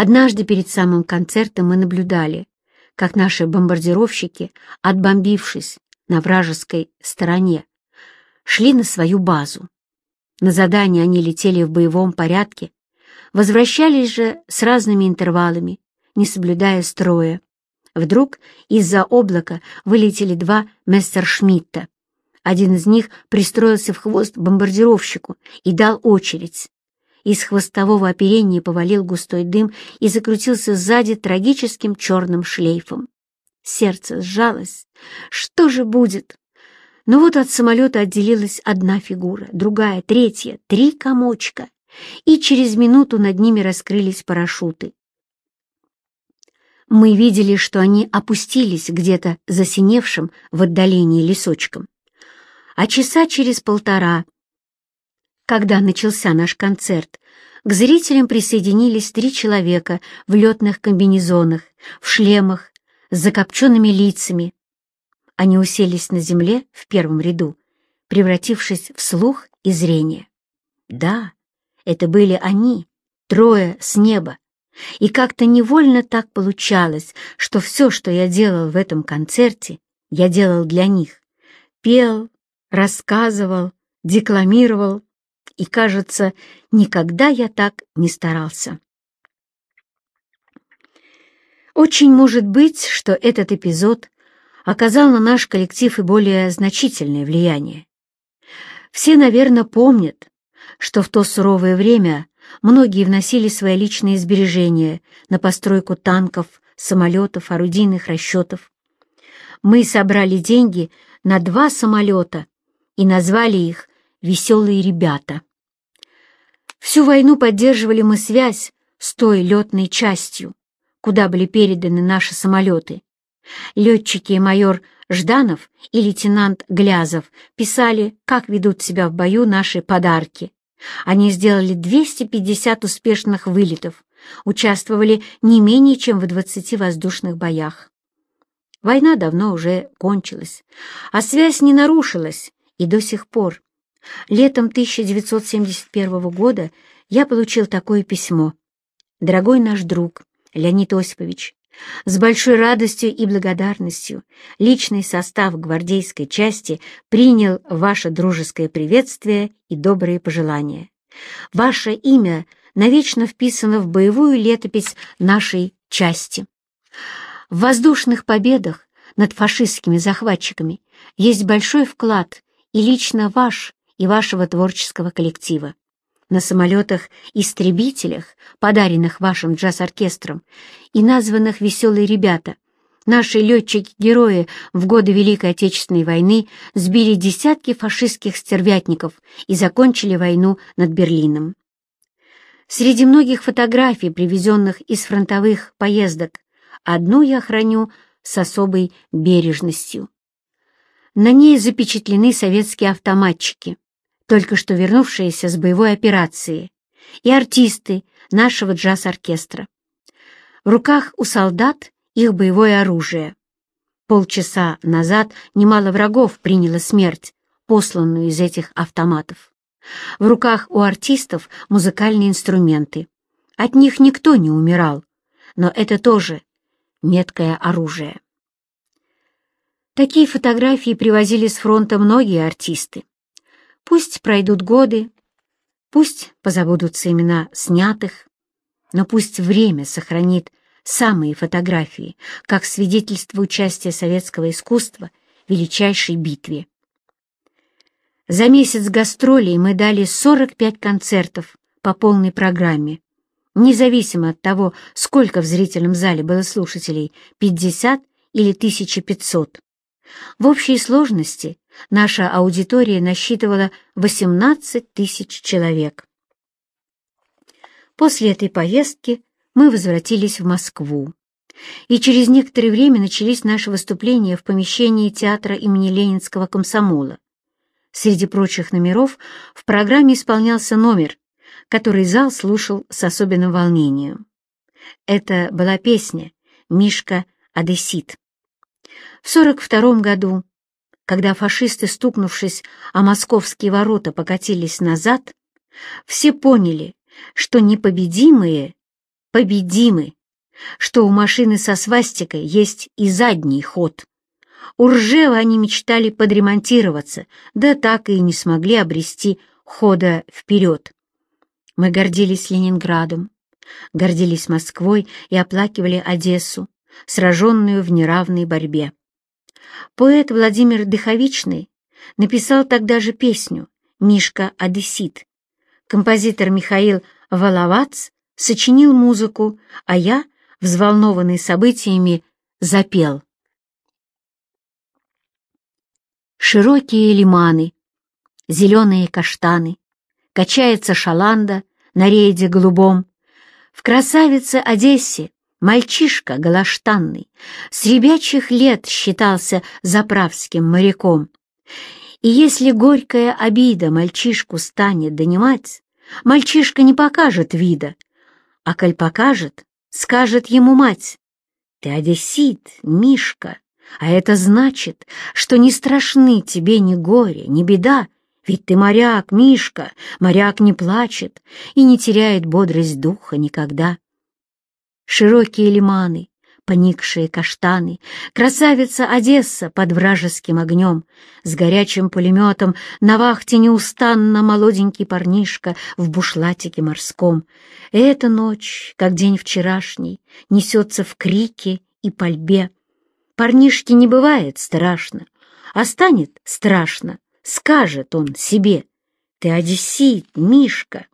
Однажды перед самым концертом мы наблюдали, как наши бомбардировщики, отбомбившись на вражеской стороне, шли на свою базу. На задание они летели в боевом порядке, возвращались же с разными интервалами, не соблюдая строя. Вдруг из-за облака вылетели два мессершмитта. Один из них пристроился в хвост бомбардировщику и дал очередь. Из хвостового оперения повалил густой дым и закрутился сзади трагическим черным шлейфом. Сердце сжалось. Что же будет? Но вот от самолета отделилась одна фигура, другая, третья, три комочка, и через минуту над ними раскрылись парашюты. Мы видели, что они опустились где-то засиневшим в отдалении лесочком. А часа через полтора, когда начался наш концерт, к зрителям присоединились три человека в летных комбинезонах, в шлемах, с закопченными лицами. Они уселись на земле в первом ряду, превратившись в слух и зрение. Да, это были они, трое с неба, и как-то невольно так получалось, что все, что я делал в этом концерте, я делал для них. Пел, рассказывал, декламировал, и, кажется, никогда я так не старался. Очень может быть, что этот эпизод оказал на наш коллектив и более значительное влияние. Все, наверное, помнят, что в то суровое время Многие вносили свои личные сбережения на постройку танков, самолетов, орудийных расчетов. Мы собрали деньги на два самолета и назвали их «Веселые ребята». Всю войну поддерживали мы связь с той летной частью, куда были переданы наши самолеты. Летчики майор Жданов и лейтенант Глязов писали, как ведут себя в бою наши подарки. Они сделали 250 успешных вылетов, участвовали не менее чем в 20 воздушных боях. Война давно уже кончилась, а связь не нарушилась и до сих пор. Летом 1971 года я получил такое письмо. «Дорогой наш друг, Леонид Осипович, с большой радостью и благодарностью личный состав гвардейской части принял ваше дружеское приветствие и добрые пожелания. Ваше имя навечно вписано в боевую летопись нашей части. В воздушных победах над фашистскими захватчиками есть большой вклад и лично ваш, и вашего творческого коллектива на самолетах-истребителях, подаренных вашим джаз-оркестром, и названных «Веселые ребята», наши летчики-герои в годы Великой Отечественной войны сбили десятки фашистских стервятников и закончили войну над Берлином. Среди многих фотографий, привезенных из фронтовых поездок, одну я храню с особой бережностью. На ней запечатлены советские автоматчики, только что вернувшиеся с боевой операции, и артисты нашего джаз-оркестра. В руках у солдат их боевое оружие. Полчаса назад немало врагов приняло смерть, посланную из этих автоматов. В руках у артистов музыкальные инструменты. От них никто не умирал, но это тоже меткое оружие. Такие фотографии привозили с фронта многие артисты. Пусть пройдут годы, пусть позабудутся имена снятых, но пусть время сохранит самые фотографии, как свидетельство участия советского искусства в величайшей битве. За месяц гастролей мы дали 45 концертов по полной программе, независимо от того, сколько в зрительном зале было слушателей, 50 или 1500. В общей сложности наша аудитория насчитывала 18 тысяч человек. После этой поездки мы возвратились в Москву, и через некоторое время начались наши выступления в помещении театра имени Ленинского комсомола. Среди прочих номеров в программе исполнялся номер, который зал слушал с особенным волнением. Это была песня «Мишка Одессит». В 42 году когда фашисты, стукнувшись о московские ворота, покатились назад, все поняли, что непобедимые победимы, что у машины со свастикой есть и задний ход. У Ржева они мечтали подремонтироваться, да так и не смогли обрести хода вперед. Мы гордились Ленинградом, гордились Москвой и оплакивали Одессу, сраженную в неравной борьбе. Поэт Владимир Дыховичный написал тогда же песню «Мишка Одессит». Композитор Михаил Воловац сочинил музыку, а я, взволнованный событиями, запел. Широкие лиманы, зеленые каштаны, качается шаланда на рейде голубом. В красавице Одессе мальчишка голоштанный, с ребячих лет считался заправским моряком. И если горькая обида мальчишку станет донимать, мальчишка не покажет вида, а коль покажет, скажет ему мать, «Ты одессит, Мишка, а это значит, что не страшны тебе ни горе, ни беда, ведь ты моряк, Мишка, моряк не плачет и не теряет бодрость духа никогда. Широкие лиманы, поникшие каштаны, красавица Одесса под вражеским огнем, с горячим пулеметом на вахте неустанно молоденький парнишка в бушлатике морском. Эта ночь, как день вчерашний, несется в крике и пальбе. Парнишке не бывает страшно, а станет страшно, скажет он себе. Ты одессит, Мишка.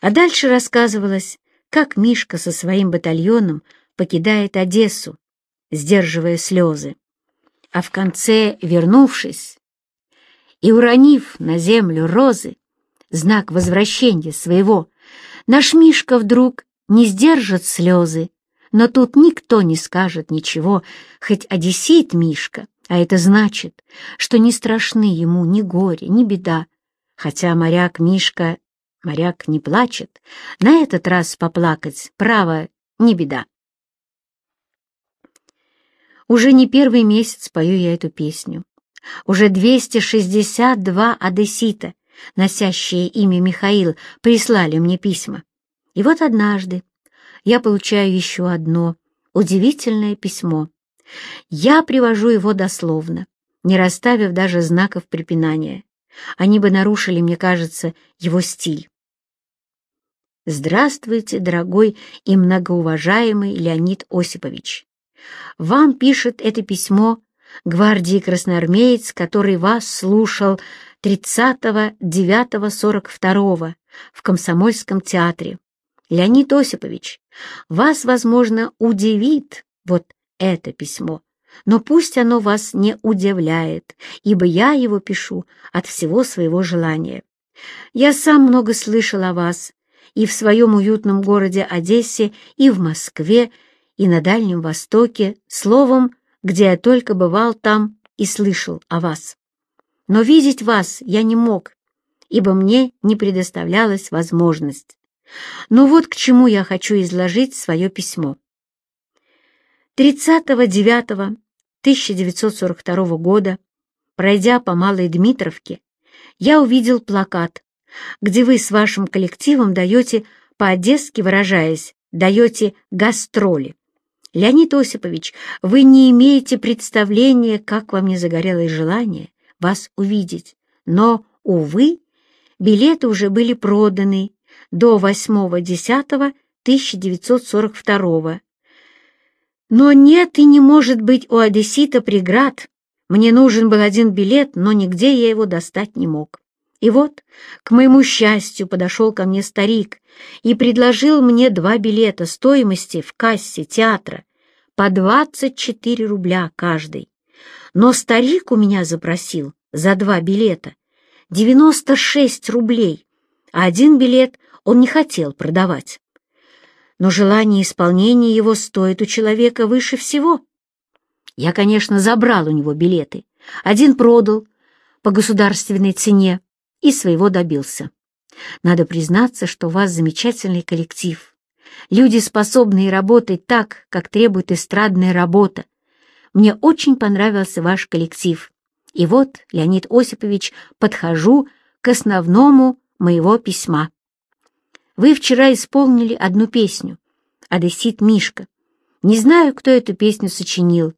А дальше рассказывалось, как Мишка со своим батальоном покидает Одессу, сдерживая слезы. А в конце, вернувшись и уронив на землю розы, знак возвращения своего, наш Мишка вдруг не сдержит слезы, но тут никто не скажет ничего, хоть одессит Мишка, а это значит, что не страшны ему ни горе, ни беда, хотя моряк Мишка, моряк не плачет, на этот раз поплакать, право, не беда. Уже не первый месяц пою я эту песню. Уже 262 одессита, носящие имя Михаил, прислали мне письма. И вот однажды я получаю еще одно удивительное письмо. Я привожу его дословно, не расставив даже знаков препинания. Они бы нарушили, мне кажется, его стиль. Здравствуйте, дорогой и многоуважаемый Леонид Осипович. Вам пишет это письмо гвардии красноармеец, который вас слушал 30.09.42 в Комсомольском театре. Леонид Осипович, вас, возможно, удивит вот это письмо, но пусть оно вас не удивляет, ибо я его пишу от всего своего желания. Я сам много слышал о вас и в своем уютном городе Одессе, и в Москве, и на Дальнем Востоке, словом, где я только бывал там и слышал о вас. Но видеть вас я не мог, ибо мне не предоставлялась возможность. Но вот к чему я хочу изложить свое письмо. 30.09.1942 года, пройдя по Малой Дмитровке, я увидел плакат, где вы с вашим коллективом даете, по-одесски выражаясь, даете гастроли. Леонид Осипович, вы не имеете представления, как во мне загорелось желание вас увидеть, но, увы, билеты уже были проданы до 8.10.1942 но нет и не может быть у одессита преград. Мне нужен был один билет, но нигде я его достать не мог. И вот, к моему счастью, подошел ко мне старик и предложил мне два билета стоимости в кассе театра по 24 рубля каждый. Но старик у меня запросил за два билета 96 рублей, а один билет он не хотел продавать но желание исполнения его стоит у человека выше всего. Я, конечно, забрал у него билеты, один продал по государственной цене и своего добился. Надо признаться, что у вас замечательный коллектив. Люди, способные работать так, как требует эстрадная работа. Мне очень понравился ваш коллектив. И вот, Леонид Осипович, подхожу к основному моего письма. Вы вчера исполнили одну песню «Одессит Мишка». Не знаю, кто эту песню сочинил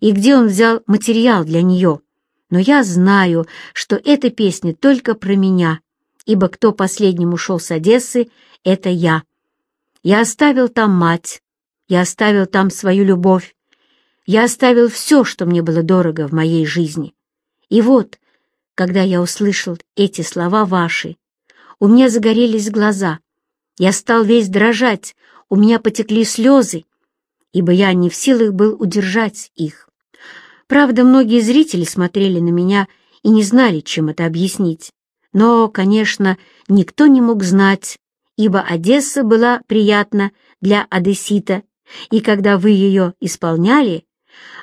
и где он взял материал для нее, но я знаю, что эта песня только про меня, ибо кто последним ушел с Одессы, это я. Я оставил там мать, я оставил там свою любовь, я оставил все, что мне было дорого в моей жизни. И вот, когда я услышал эти слова ваши, у меня загорелись глаза, я стал весь дрожать, у меня потекли слезы, ибо я не в силах был удержать их. Правда, многие зрители смотрели на меня и не знали, чем это объяснить. Но, конечно, никто не мог знать, ибо Одесса была приятна для одессита, и когда вы ее исполняли,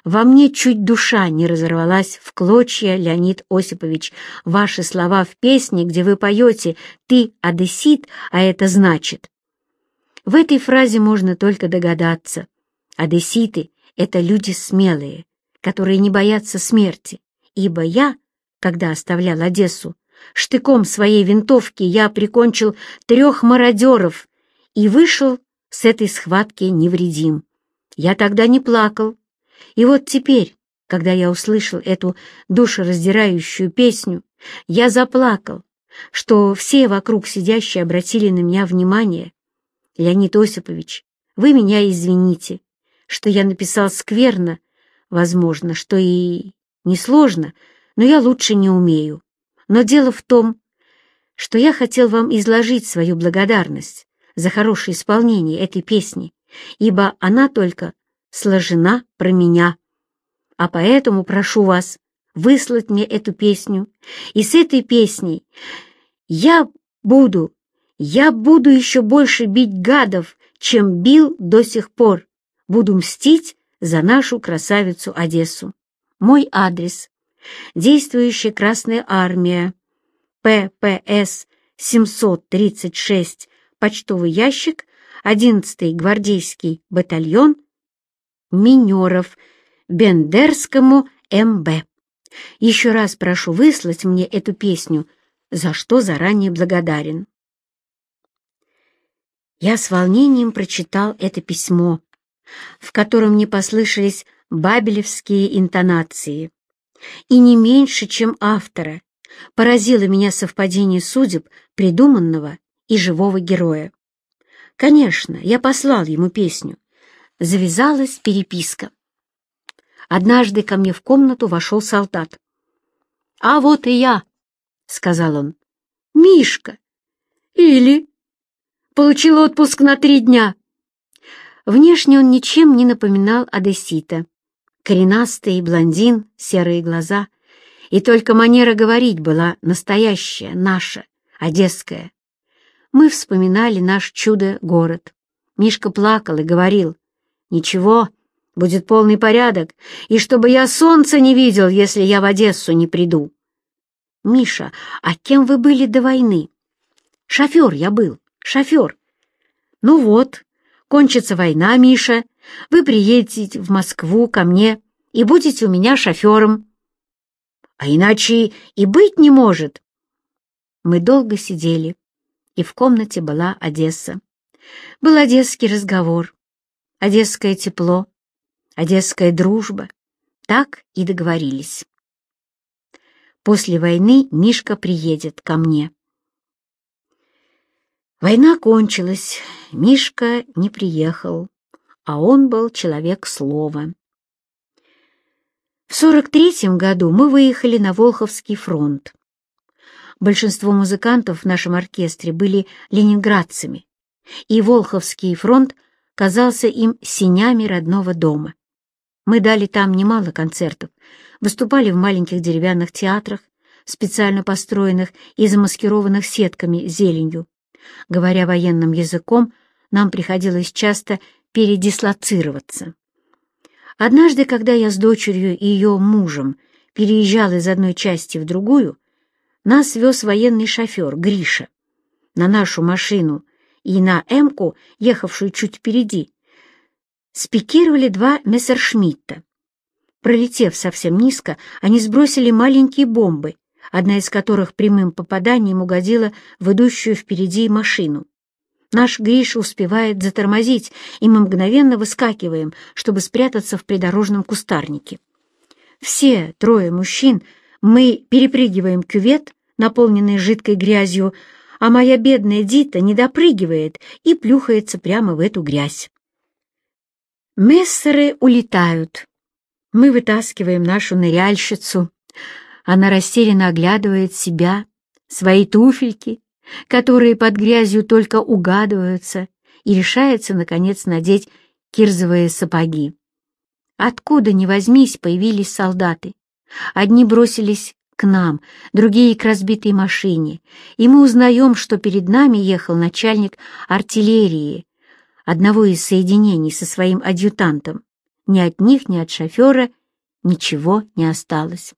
во мне чуть душа не разорвалась в клочья, Леонид Осипович. Ваши слова в песне, где вы поете «ты одессит», а это значит. В этой фразе можно только догадаться. Одесситы — это люди смелые, которые не боятся смерти, ибо я, когда оставлял Одессу, штыком своей винтовки я прикончил трех мародеров и вышел с этой схватки невредим. Я тогда не плакал, и вот теперь, когда я услышал эту душераздирающую песню, я заплакал, что все вокруг сидящие обратили на меня внимание. Леонид Осипович, вы меня извините, что я написал скверно, возможно, что и несложно, но я лучше не умею. Но дело в том, что я хотел вам изложить свою благодарность за хорошее исполнение этой песни, ибо она только сложена про меня. А поэтому прошу вас выслать мне эту песню, и с этой песней я буду, я буду еще больше бить гадов, чем бил до сих пор. Буду мстить за нашу красавицу Одессу. Мой адрес. Действующая Красная Армия. ППС 736, почтовый ящик, 11-й гвардейский батальон, Минеров, Бендерскому МБ. Еще раз прошу выслать мне эту песню, за что заранее благодарен. Я с волнением прочитал это письмо, в котором мне послышались бабелевские интонации. И не меньше, чем автора, поразило меня совпадение судеб придуманного и живого героя. Конечно, я послал ему песню, завязалась переписка. Однажды ко мне в комнату вошел солдат. «А вот и я», — сказал он. «Мишка! Или...» «Получил отпуск на три дня». Внешне он ничем не напоминал Одессита. Коренастый блондин, серые глаза. И только манера говорить была настоящая, наша, одесская. Мы вспоминали наш чудо-город. Мишка плакал и говорил, Ничего, будет полный порядок, и чтобы я солнца не видел, если я в Одессу не приду. Миша, а кем вы были до войны? Шофер я был, шофер. Ну вот, кончится война, Миша, вы приедете в Москву ко мне и будете у меня шофером. А иначе и быть не может. Мы долго сидели, и в комнате была Одесса. Был одесский разговор одесское тепло, одесская дружба. Так и договорились. После войны Мишка приедет ко мне. Война кончилась, Мишка не приехал, а он был человек слова. В сорок третьем году мы выехали на Волховский фронт. Большинство музыкантов в нашем оркестре были ленинградцами, и Волховский фронт казался им синями родного дома. Мы дали там немало концертов, выступали в маленьких деревянных театрах, специально построенных и замаскированных сетками зеленью. Говоря военным языком, нам приходилось часто передислоцироваться. Однажды, когда я с дочерью и ее мужем переезжал из одной части в другую, нас вез военный шофер Гриша. На нашу машину и на «Эмку», ехавшую чуть впереди, спикировали два мессершмитта. Пролетев совсем низко, они сбросили маленькие бомбы, одна из которых прямым попаданием угодила в идущую впереди машину. Наш Гриша успевает затормозить, и мы мгновенно выскакиваем, чтобы спрятаться в придорожном кустарнике. Все трое мужчин мы перепрыгиваем кювет, наполненный жидкой грязью, а моя бедная Дита не допрыгивает и плюхается прямо в эту грязь. Мессеры улетают. Мы вытаскиваем нашу ныряльщицу. Она растерянно оглядывает себя, свои туфельки, которые под грязью только угадываются, и решается, наконец, надеть кирзовые сапоги. Откуда ни возьмись, появились солдаты. Одни бросились к нам, другие к разбитой машине, и мы узнаем, что перед нами ехал начальник артиллерии, одного из соединений со своим адъютантом. Ни от них, ни от шофера ничего не осталось.